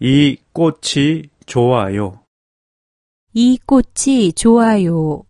이 꽃이 좋아요. 이 꽃이 좋아요.